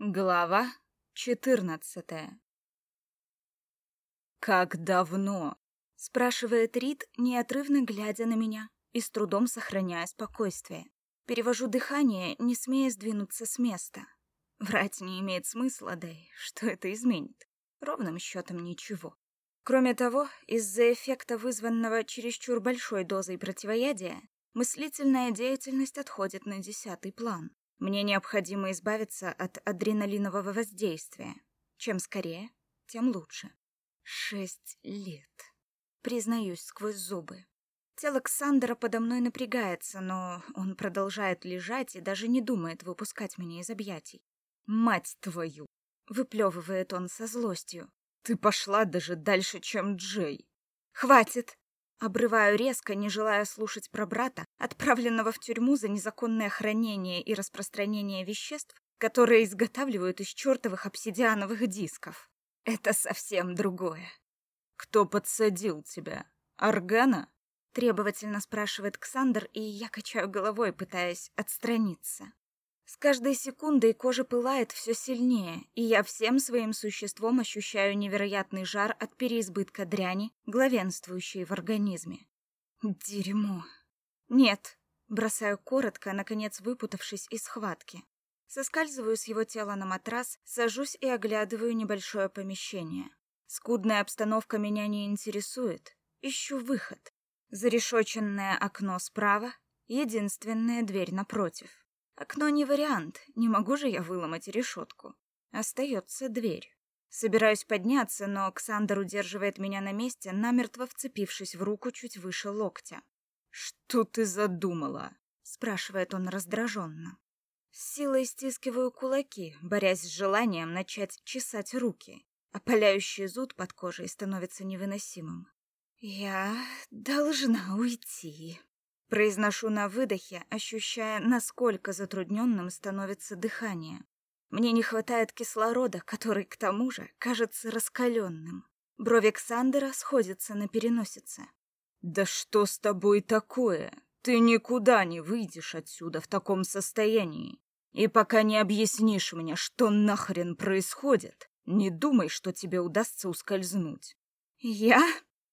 Глава четырнадцатая «Как давно?» — спрашивает Рид, неотрывно глядя на меня и с трудом сохраняя спокойствие. Перевожу дыхание, не смея сдвинуться с места. Врать не имеет смысла, да и что это изменит? Ровным счетом ничего. Кроме того, из-за эффекта, вызванного чересчур большой дозой противоядия, мыслительная деятельность отходит на десятый план. Мне необходимо избавиться от адреналинового воздействия. Чем скорее, тем лучше. Шесть лет. Признаюсь сквозь зубы. Тело Ксандера подо мной напрягается, но он продолжает лежать и даже не думает выпускать меня из объятий. «Мать твою!» — выплевывает он со злостью. «Ты пошла даже дальше, чем Джей!» «Хватит!» Обрываю резко, не желая слушать про брата, отправленного в тюрьму за незаконное хранение и распространение веществ, которые изготавливают из чертовых обсидиановых дисков. Это совсем другое. «Кто подсадил тебя? Аргана?» Требовательно спрашивает Ксандр, и я качаю головой, пытаясь отстраниться. С каждой секундой кожа пылает все сильнее, и я всем своим существом ощущаю невероятный жар от переизбытка дряни, главенствующей в организме. Дерьмо. Нет, бросаю коротко, наконец выпутавшись из схватки. Соскальзываю с его тела на матрас, сажусь и оглядываю небольшое помещение. Скудная обстановка меня не интересует. Ищу выход. Зарешоченное окно справа, единственная дверь напротив. Окно не вариант, не могу же я выломать решетку. Остается дверь. Собираюсь подняться, но Оксандр удерживает меня на месте, намертво вцепившись в руку чуть выше локтя. «Что ты задумала?» — спрашивает он раздраженно. С силой стискиваю кулаки, борясь с желанием начать чесать руки. Опаляющий зуд под кожей становится невыносимым. «Я должна уйти», Произношу на выдохе, ощущая, насколько затрудненным становится дыхание. Мне не хватает кислорода, который, к тому же, кажется раскаленным. Брови Ксандера сходятся на переносице. «Да что с тобой такое? Ты никуда не выйдешь отсюда в таком состоянии. И пока не объяснишь мне, что нахрен происходит, не думай, что тебе удастся ускользнуть». «Я?»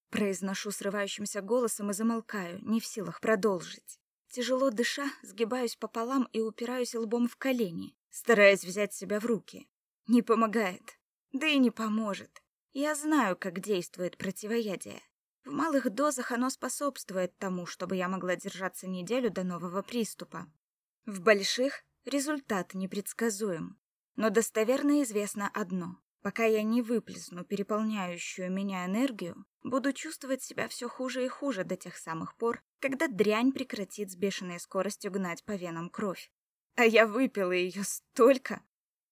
Произношу срывающимся голосом и замолкаю, не в силах продолжить. Тяжело дыша, сгибаюсь пополам и упираюсь лбом в колени, стараясь взять себя в руки. Не помогает. Да и не поможет. Я знаю, как действует противоядие. В малых дозах оно способствует тому, чтобы я могла держаться неделю до нового приступа. В больших результат непредсказуем. Но достоверно известно одно. Пока я не выплесну переполняющую меня энергию, буду чувствовать себя все хуже и хуже до тех самых пор, когда дрянь прекратит с бешеной скоростью гнать по венам кровь. А я выпила ее столько.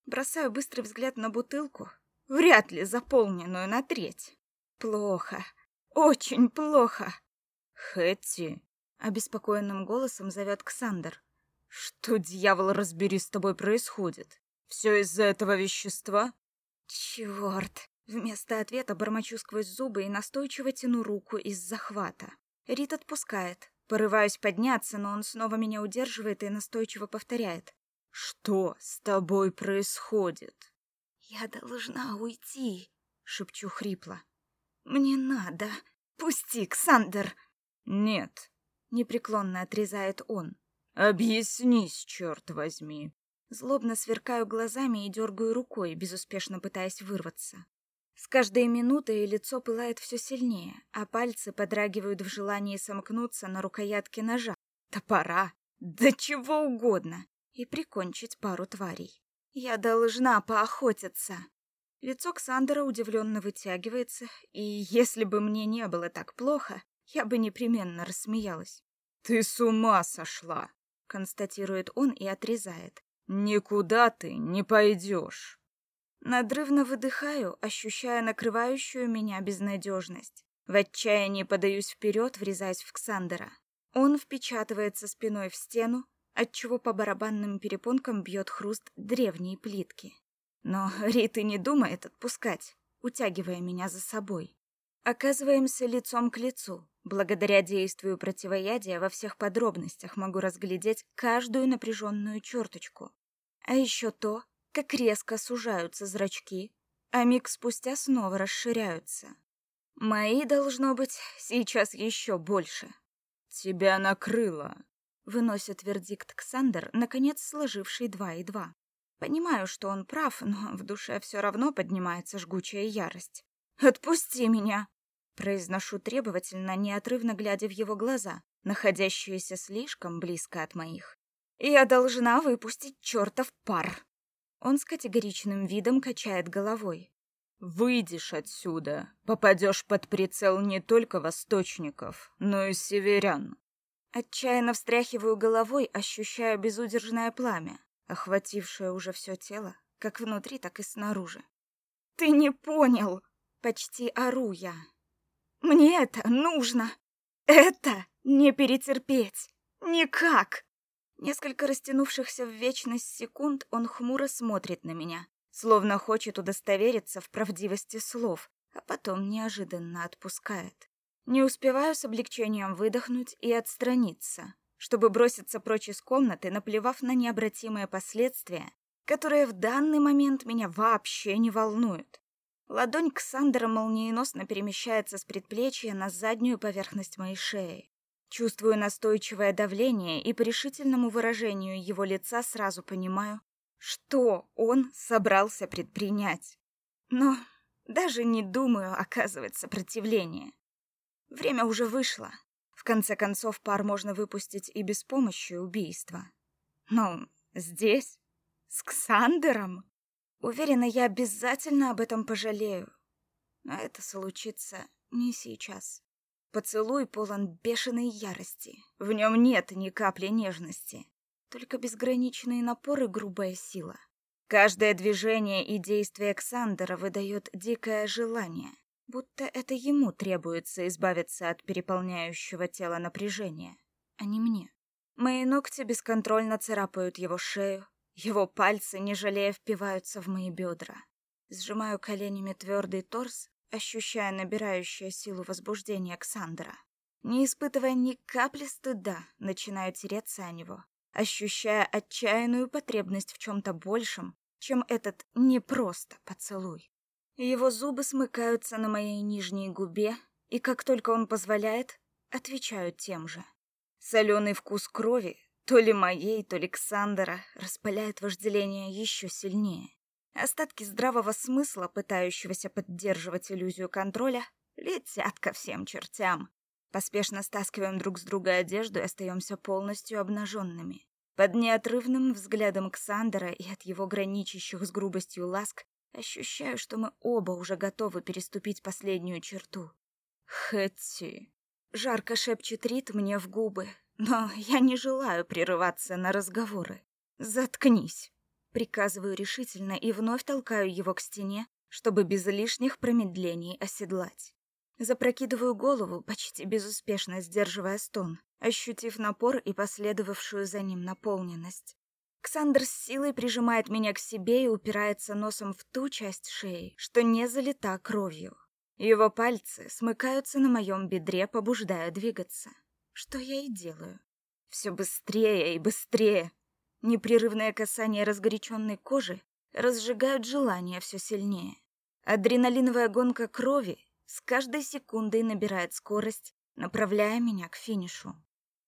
Бросаю быстрый взгляд на бутылку, вряд ли заполненную на треть. Плохо. Очень плохо. Хэти, обеспокоенным голосом зовет Ксандр. Что, дьявол, разбери, с тобой происходит? Все из-за этого вещества? Черт! Вместо ответа бормочу сквозь зубы и настойчиво тяну руку из захвата. Рит отпускает. Порываюсь подняться, но он снова меня удерживает и настойчиво повторяет. «Что с тобой происходит?» «Я должна уйти», — шепчу хрипло. «Мне надо. Пусти, Ксандер!» «Нет», — непреклонно отрезает он. «Объяснись, черт возьми!» Злобно сверкаю глазами и дергаю рукой, безуспешно пытаясь вырваться. С каждой минутой лицо пылает все сильнее, а пальцы подрагивают в желании сомкнуться на рукоятке ножа, топора, да чего угодно, и прикончить пару тварей. Я должна поохотиться. Лицо Ксандера удивленно вытягивается, и если бы мне не было так плохо, я бы непременно рассмеялась. «Ты с ума сошла!» — констатирует он и отрезает. Никуда ты не пойдешь. Надрывно выдыхаю, ощущая накрывающую меня безнадежность. В отчаянии подаюсь вперед, врезаясь в Ксандера. Он впечатывается спиной в стену, отчего по барабанным перепонкам бьет хруст древней плитки. Но Рит и не думает отпускать, утягивая меня за собой. Оказываемся лицом к лицу. Благодаря действию противоядия во всех подробностях могу разглядеть каждую напряженную черточку. А еще то, как резко сужаются зрачки, а миг спустя снова расширяются. Мои, должно быть, сейчас еще больше. «Тебя накрыло», — выносит вердикт Ксандер, наконец сложивший два и два. Понимаю, что он прав, но в душе все равно поднимается жгучая ярость. «Отпусти меня!» Произношу требовательно, неотрывно глядя в его глаза, находящиеся слишком близко от моих. «Я должна выпустить чертов пар!» Он с категоричным видом качает головой. «Выйдешь отсюда, попадешь под прицел не только восточников, но и северян». Отчаянно встряхиваю головой, ощущая безудержное пламя, охватившее уже все тело, как внутри, так и снаружи. «Ты не понял!» — почти ору я. «Мне это нужно! Это не перетерпеть! Никак!» Несколько растянувшихся в вечность секунд он хмуро смотрит на меня, словно хочет удостовериться в правдивости слов, а потом неожиданно отпускает. Не успеваю с облегчением выдохнуть и отстраниться, чтобы броситься прочь из комнаты, наплевав на необратимые последствия, которые в данный момент меня вообще не волнуют. Ладонь Ксандера молниеносно перемещается с предплечья на заднюю поверхность моей шеи. Чувствую настойчивое давление и по решительному выражению его лица сразу понимаю, что он собрался предпринять. Но даже не думаю оказывать сопротивление. Время уже вышло. В конце концов, пар можно выпустить и без помощи убийства. Но здесь, с Ксандером, уверена, я обязательно об этом пожалею. Но это случится не сейчас. Поцелуй полон бешеной ярости. В нем нет ни капли нежности, только безграничный напор и грубая сила. Каждое движение и действие Александра выдает дикое желание, будто это ему требуется избавиться от переполняющего тело напряжения, а не мне. Мои ногти бесконтрольно царапают его шею, его пальцы, не жалея, впиваются в мои бедра. Сжимаю коленями твердый торс ощущая набирающее силу возбуждение Александра. Не испытывая ни капли стыда, начинаю тереться о него, ощущая отчаянную потребность в чем-то большем, чем этот не просто поцелуй. Его зубы смыкаются на моей нижней губе, и как только он позволяет, отвечают тем же. Соленый вкус крови, то ли моей, то ли Александра, распаляет вожделение еще сильнее. Остатки здравого смысла, пытающегося поддерживать иллюзию контроля, летят ко всем чертям. Поспешно стаскиваем друг с друга одежду и остаемся полностью обнаженными. Под неотрывным взглядом Ксандера и от его граничащих с грубостью ласк ощущаю, что мы оба уже готовы переступить последнюю черту. «Хэти!» Жарко шепчет Рит мне в губы, но я не желаю прерываться на разговоры. «Заткнись!» Приказываю решительно и вновь толкаю его к стене, чтобы без лишних промедлений оседлать. Запрокидываю голову, почти безуспешно сдерживая стон, ощутив напор и последовавшую за ним наполненность. Ксандр с силой прижимает меня к себе и упирается носом в ту часть шеи, что не залита кровью. Его пальцы смыкаются на моем бедре, побуждая двигаться. Что я и делаю. Все быстрее и быстрее, Непрерывное касание разгоряченной кожи разжигают желание все сильнее. Адреналиновая гонка крови с каждой секундой набирает скорость, направляя меня к финишу.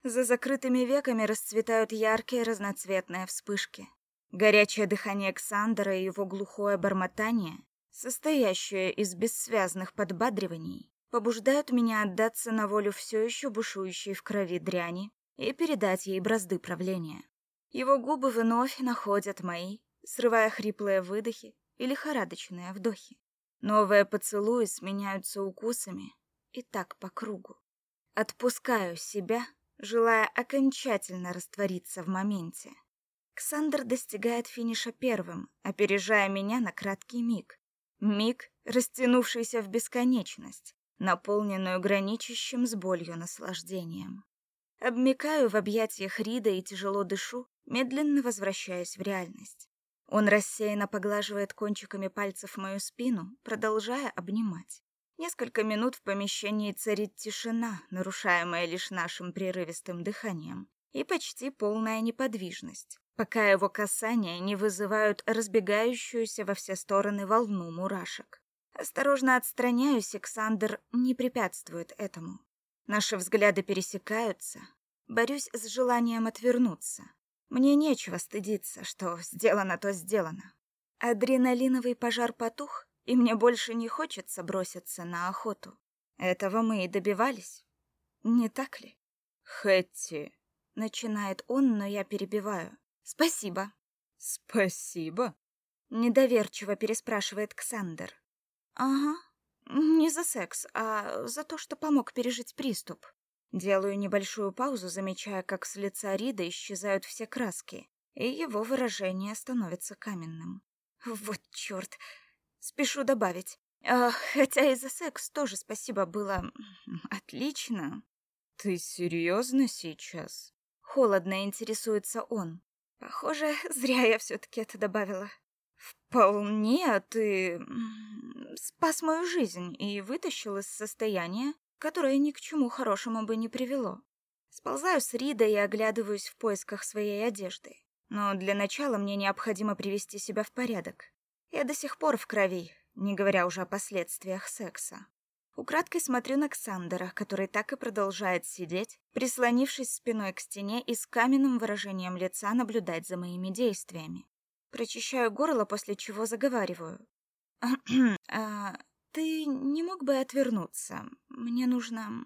За закрытыми веками расцветают яркие разноцветные вспышки. Горячее дыхание Александра и его глухое бормотание, состоящее из бессвязных подбадриваний, побуждают меня отдаться на волю все еще бушующей в крови дряни и передать ей бразды правления. Его губы вновь находят мои, срывая хриплые выдохи и лихорадочные вдохи. Новые поцелуи сменяются укусами, и так по кругу. Отпускаю себя, желая окончательно раствориться в моменте. Ксандр достигает финиша первым, опережая меня на краткий миг. Миг, растянувшийся в бесконечность, наполненную граничащим с болью наслаждением. Обмикаю в объятиях Рида и тяжело дышу, медленно возвращаясь в реальность. Он рассеянно поглаживает кончиками пальцев мою спину, продолжая обнимать. Несколько минут в помещении царит тишина, нарушаемая лишь нашим прерывистым дыханием, и почти полная неподвижность, пока его касания не вызывают разбегающуюся во все стороны волну мурашек. Осторожно отстраняюсь, Александр не препятствует этому. Наши взгляды пересекаются. Борюсь с желанием отвернуться. Мне нечего стыдиться, что сделано, то сделано. Адреналиновый пожар потух, и мне больше не хочется броситься на охоту. Этого мы и добивались. Не так ли? Хэтти. Начинает он, но я перебиваю. Спасибо. Спасибо? Недоверчиво переспрашивает Ксандер. Ага. Не за секс, а за то, что помог пережить приступ. Делаю небольшую паузу, замечая, как с лица Рида исчезают все краски, и его выражение становится каменным. Вот чёрт. Спешу добавить. А, хотя и за секс тоже спасибо было отлично. Ты серьезно сейчас? Холодно интересуется он. Похоже, зря я все таки это добавила. Вполне ты спас мою жизнь и вытащил из состояния, которое ни к чему хорошему бы не привело. Сползаю с Рида и оглядываюсь в поисках своей одежды. Но для начала мне необходимо привести себя в порядок. Я до сих пор в крови, не говоря уже о последствиях секса. Украдкой смотрю на Ксандера, который так и продолжает сидеть, прислонившись спиной к стене и с каменным выражением лица наблюдать за моими действиями. Прочищаю горло, после чего заговариваю. а, «Ты не мог бы отвернуться? Мне нужно...»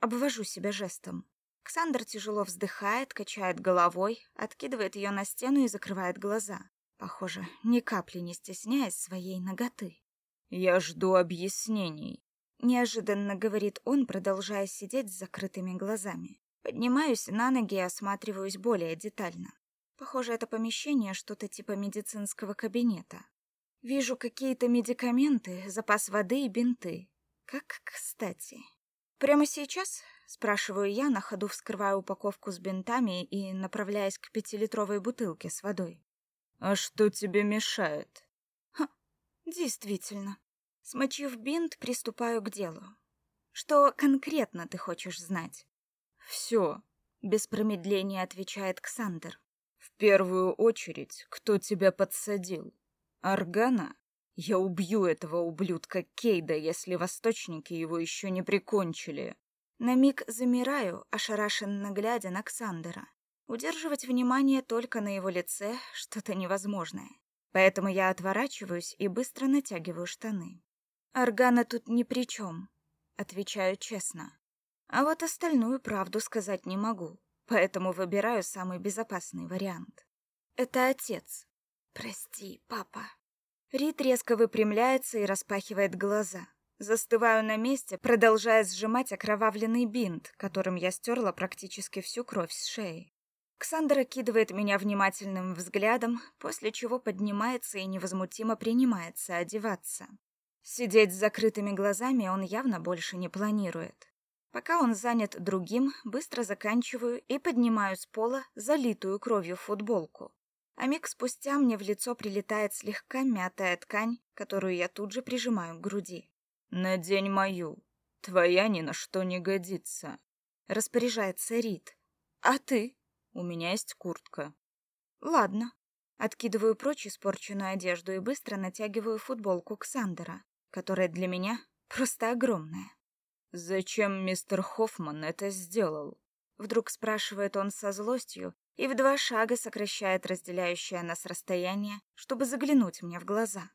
Обвожу себя жестом. Ксандр тяжело вздыхает, качает головой, откидывает ее на стену и закрывает глаза. Похоже, ни капли не стесняясь своей ноготы. «Я жду объяснений», — неожиданно говорит он, продолжая сидеть с закрытыми глазами. Поднимаюсь на ноги и осматриваюсь более детально. Похоже, это помещение что-то типа медицинского кабинета. Вижу какие-то медикаменты, запас воды и бинты. Как кстати. Прямо сейчас, спрашиваю я, на ходу вскрывая упаковку с бинтами и направляясь к пятилитровой бутылке с водой. А что тебе мешает? Ха, действительно. Смочив бинт, приступаю к делу. Что конкретно ты хочешь знать? Все, без промедления отвечает Ксандер. В первую очередь, кто тебя подсадил? Аргана? Я убью этого ублюдка Кейда, если восточники его еще не прикончили. На миг замираю, ошарашенно глядя на Ксандера. Удерживать внимание только на его лице — что-то невозможное. Поэтому я отворачиваюсь и быстро натягиваю штаны. Аргана тут ни при чем, отвечаю честно. А вот остальную правду сказать не могу, поэтому выбираю самый безопасный вариант. Это отец. Прости, папа. Рит резко выпрямляется и распахивает глаза. Застываю на месте, продолжая сжимать окровавленный бинт, которым я стерла практически всю кровь с шеи. Ксандр окидывает меня внимательным взглядом, после чего поднимается и невозмутимо принимается одеваться. Сидеть с закрытыми глазами он явно больше не планирует. Пока он занят другим, быстро заканчиваю и поднимаю с пола залитую кровью футболку. А миг спустя мне в лицо прилетает слегка мятая ткань, которую я тут же прижимаю к груди. «Надень мою. Твоя ни на что не годится», — распоряжается Рид. «А ты?» «У меня есть куртка». «Ладно». Откидываю прочь испорченную одежду и быстро натягиваю футболку Ксандера, которая для меня просто огромная. «Зачем мистер Хоффман это сделал?» Вдруг спрашивает он со злостью, и в два шага сокращает разделяющее нас расстояние, чтобы заглянуть мне в глаза.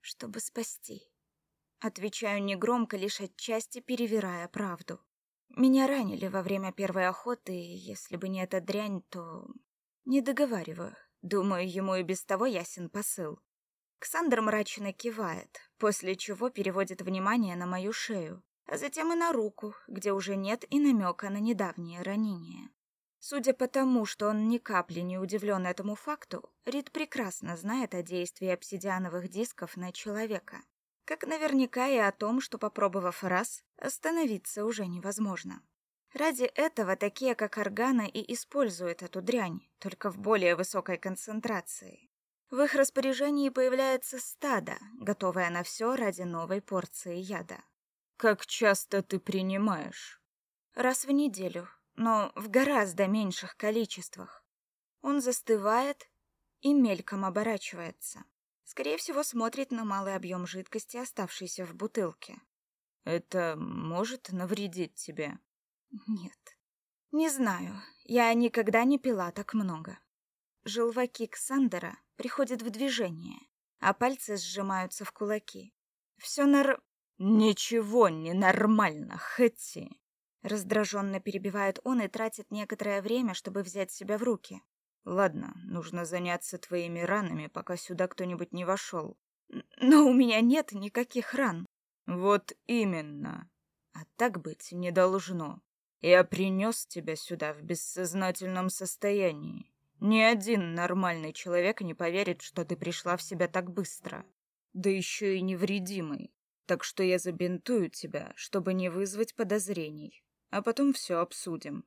Чтобы спасти. Отвечаю негромко, лишь отчасти перевирая правду. Меня ранили во время первой охоты, и если бы не эта дрянь, то... Не договариваю. Думаю, ему и без того ясен посыл. Ксандр мрачно кивает, после чего переводит внимание на мою шею, а затем и на руку, где уже нет и намека на недавнее ранение. Судя по тому, что он ни капли не удивлен этому факту, Рид прекрасно знает о действии обсидиановых дисков на человека. Как наверняка и о том, что, попробовав раз, остановиться уже невозможно. Ради этого такие, как Органа, и используют эту дрянь, только в более высокой концентрации. В их распоряжении появляется стадо, готовое на все ради новой порции яда. «Как часто ты принимаешь?» «Раз в неделю», но в гораздо меньших количествах. Он застывает и мельком оборачивается. Скорее всего, смотрит на малый объем жидкости, оставшийся в бутылке. «Это может навредить тебе?» «Нет. Не знаю. Я никогда не пила так много». Желваки Ксандера приходят в движение, а пальцы сжимаются в кулаки. Все нар... «Ничего не нормально, Хэтти!» Раздраженно перебивает он и тратит некоторое время, чтобы взять себя в руки. «Ладно, нужно заняться твоими ранами, пока сюда кто-нибудь не вошел». «Но у меня нет никаких ран». «Вот именно. А так быть не должно. Я принес тебя сюда в бессознательном состоянии. Ни один нормальный человек не поверит, что ты пришла в себя так быстро. Да еще и невредимый. Так что я забинтую тебя, чтобы не вызвать подозрений. А потом все обсудим.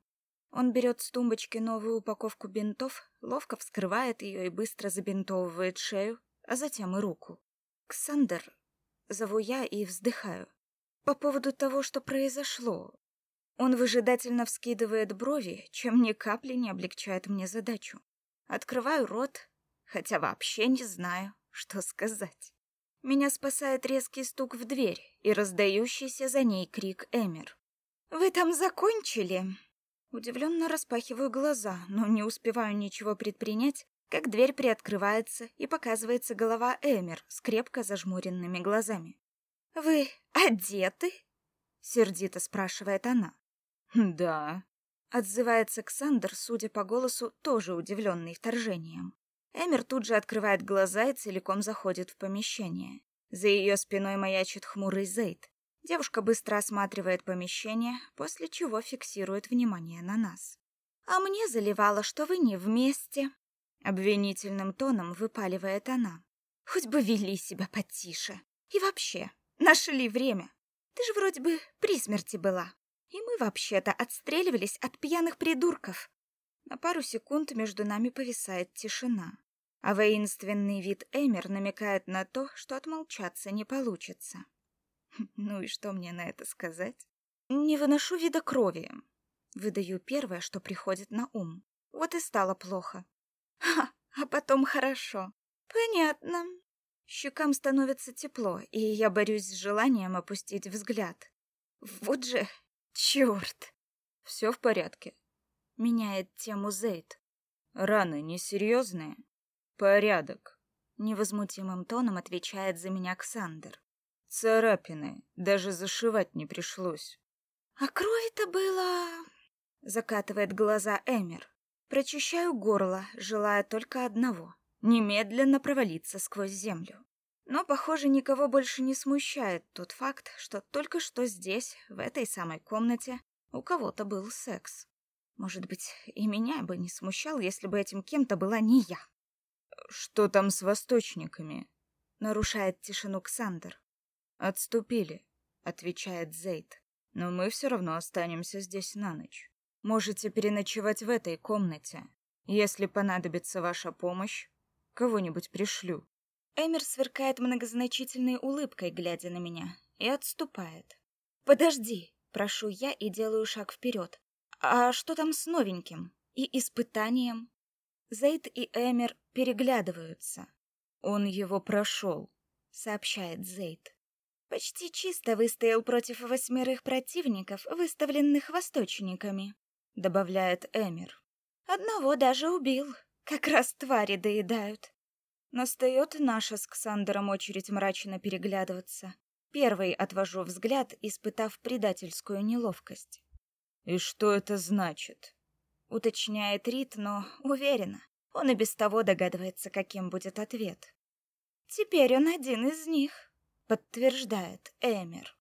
Он берет с тумбочки новую упаковку бинтов, ловко вскрывает ее и быстро забинтовывает шею, а затем и руку. «Ксандер», — зову я и вздыхаю. «По поводу того, что произошло». Он выжидательно вскидывает брови, чем ни капли не облегчает мне задачу. Открываю рот, хотя вообще не знаю, что сказать. Меня спасает резкий стук в дверь и раздающийся за ней крик Эмер. «Вы там закончили?» Удивленно распахиваю глаза, но не успеваю ничего предпринять, как дверь приоткрывается и показывается голова Эмер с крепко зажмуренными глазами. «Вы одеты?» — сердито спрашивает она. «Да», — отзывается Ксандр, судя по голосу, тоже удивленный вторжением. Эмер тут же открывает глаза и целиком заходит в помещение. За ее спиной маячит хмурый Зейд. Девушка быстро осматривает помещение, после чего фиксирует внимание на нас. «А мне заливало, что вы не вместе», — обвинительным тоном выпаливает она. «Хоть бы вели себя потише. И вообще, нашли время. Ты же вроде бы при смерти была. И мы вообще-то отстреливались от пьяных придурков». На пару секунд между нами повисает тишина, а воинственный вид Эмер намекает на то, что отмолчаться не получится. Ну и что мне на это сказать? Не выношу вида крови. Выдаю первое, что приходит на ум. Вот и стало плохо. Ха, а потом хорошо. Понятно. Щекам становится тепло, и я борюсь с желанием опустить взгляд. Вот же, черт! Все в порядке. Меняет тему Зейд. Раны несерьезные? Порядок. Невозмутимым тоном отвечает за меня Ксандер. Царапины, даже зашивать не пришлось. А крови-то было... Закатывает глаза Эмер. Прочищаю горло, желая только одного — немедленно провалиться сквозь землю. Но, похоже, никого больше не смущает тот факт, что только что здесь, в этой самой комнате, у кого-то был секс. Может быть, и меня бы не смущал, если бы этим кем-то была не я. «Что там с восточниками?» — нарушает тишину Ксандер. «Отступили», — отвечает Зейд. «Но мы все равно останемся здесь на ночь. Можете переночевать в этой комнате. Если понадобится ваша помощь, кого-нибудь пришлю». Эмир сверкает многозначительной улыбкой, глядя на меня, и отступает. «Подожди!» — прошу я и делаю шаг вперед. «А что там с новеньким? И испытанием?» Зейд и Эмир переглядываются. «Он его прошел», — сообщает Зейд. Почти чисто выстоял против восьмерых противников, выставленных восточниками, добавляет Эмир. Одного даже убил. Как раз твари доедают. Настает наша с Ксандером очередь мрачно переглядываться. Первый отвожу взгляд, испытав предательскую неловкость. «И что это значит?» Уточняет Рит, но уверена. Он и без того догадывается, каким будет ответ. Теперь он один из них подтверждает Эмер.